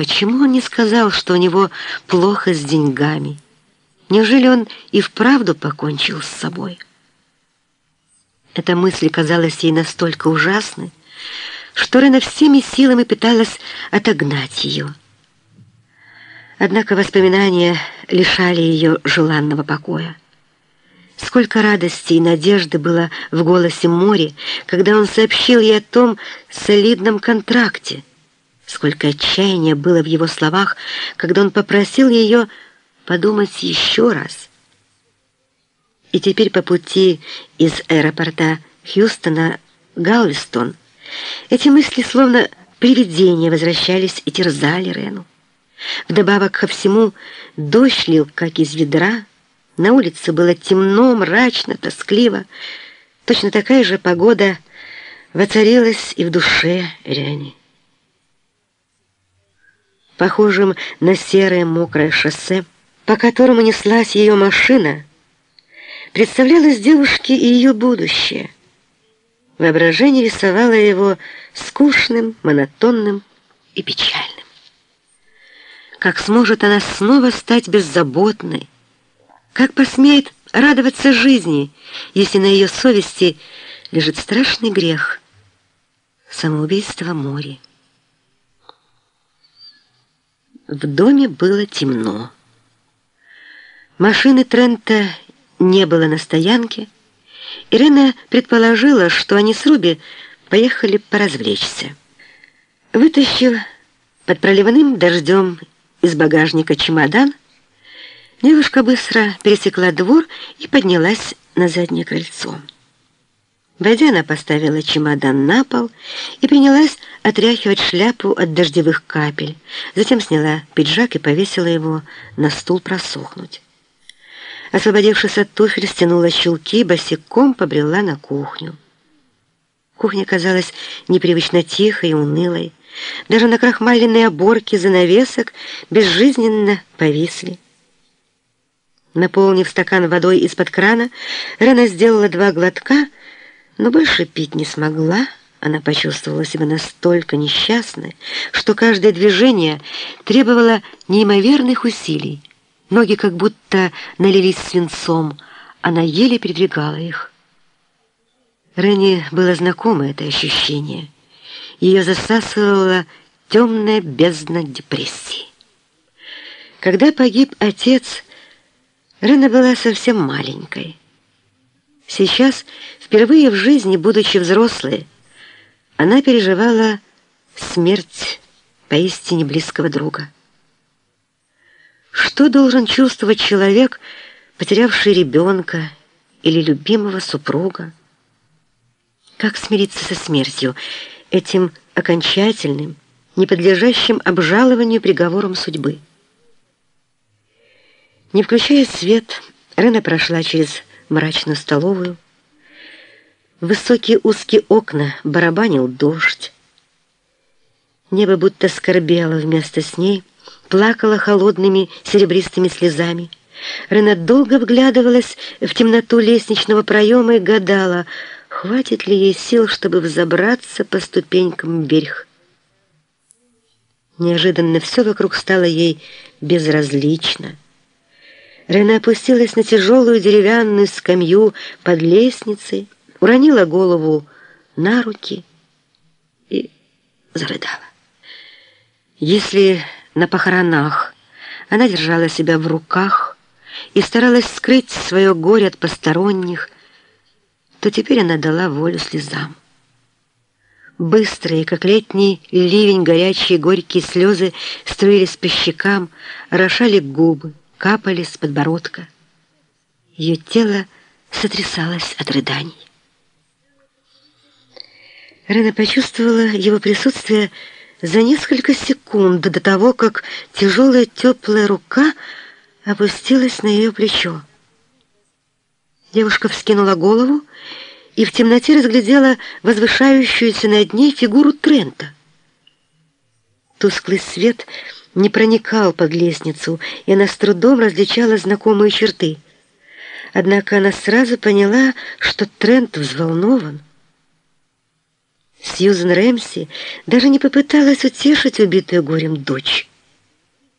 Почему он не сказал, что у него плохо с деньгами? Неужели он и вправду покончил с собой? Эта мысль казалась ей настолько ужасной, что Рена всеми силами пыталась отогнать ее. Однако воспоминания лишали ее желанного покоя. Сколько радости и надежды было в голосе Мори, когда он сообщил ей о том солидном контракте. Сколько отчаяния было в его словах, когда он попросил ее подумать еще раз. И теперь по пути из аэропорта Хьюстона Галвестон эти мысли словно привидения возвращались и терзали Рену. Вдобавок ко всему дождь лил, как из ведра, на улице было темно, мрачно, тоскливо. Точно такая же погода воцарилась и в душе Ряни. Похожим на серое мокрое шоссе, по которому неслась ее машина, представлялось девушке и ее будущее. Воображение рисовало его скучным, монотонным и печальным. Как сможет она снова стать беззаботной, как посмеет радоваться жизни, если на ее совести лежит страшный грех — самоубийство море? В доме было темно. Машины Трента не было на стоянке. Ирена предположила, что они с Руби поехали поразвлечься. Вытащив под проливным дождем из багажника чемодан, Девушка быстро пересекла двор и поднялась на заднее крыльцо. Войдя, она поставила чемодан на пол и принялась отряхивать шляпу от дождевых капель. Затем сняла пиджак и повесила его на стул просохнуть. Освободившись от туфель, стянула щелки, босиком побрела на кухню. Кухня казалась непривычно тихой и унылой. Даже на крахмаленные оборки занавесок безжизненно повисли. Наполнив стакан водой из-под крана, Рена сделала два глотка, но больше пить не смогла. Она почувствовала себя настолько несчастной, что каждое движение требовало неимоверных усилий. Ноги как будто налились свинцом, она еле передвигала их. Рене было знакомо это ощущение. Ее засасывала темная бездна депрессии. Когда погиб отец, Рена была совсем маленькой. Сейчас, впервые в жизни, будучи взрослой, она переживала смерть поистине близкого друга. Что должен чувствовать человек, потерявший ребенка или любимого супруга? Как смириться со смертью, этим окончательным, не подлежащим обжалованию приговором судьбы? Не включая свет, Рена прошла через мрачную столовую. высокие узкие окна барабанил дождь. Небо будто скорбело вместо с ней, плакало холодными серебристыми слезами. Рена долго вглядывалась в темноту лестничного проема и гадала, хватит ли ей сил, чтобы взобраться по ступенькам вверх. Неожиданно все вокруг стало ей безразлично. Рене опустилась на тяжелую деревянную скамью под лестницей, уронила голову на руки и зарыдала. Если на похоронах она держала себя в руках и старалась скрыть свое горе от посторонних, то теперь она дала волю слезам. Быстрые, как летний ливень, горячие горькие слезы струились по щекам, орошали губы капали с подбородка. Ее тело сотрясалось от рыданий. Рена почувствовала его присутствие за несколько секунд до того, как тяжелая теплая рука опустилась на ее плечо. Девушка вскинула голову и в темноте разглядела возвышающуюся над ней фигуру Трента. Тусклый свет — не проникал под лестницу, и она с трудом различала знакомые черты. Однако она сразу поняла, что Трент взволнован. Сьюзен Рэмси даже не попыталась утешить убитую горем дочь.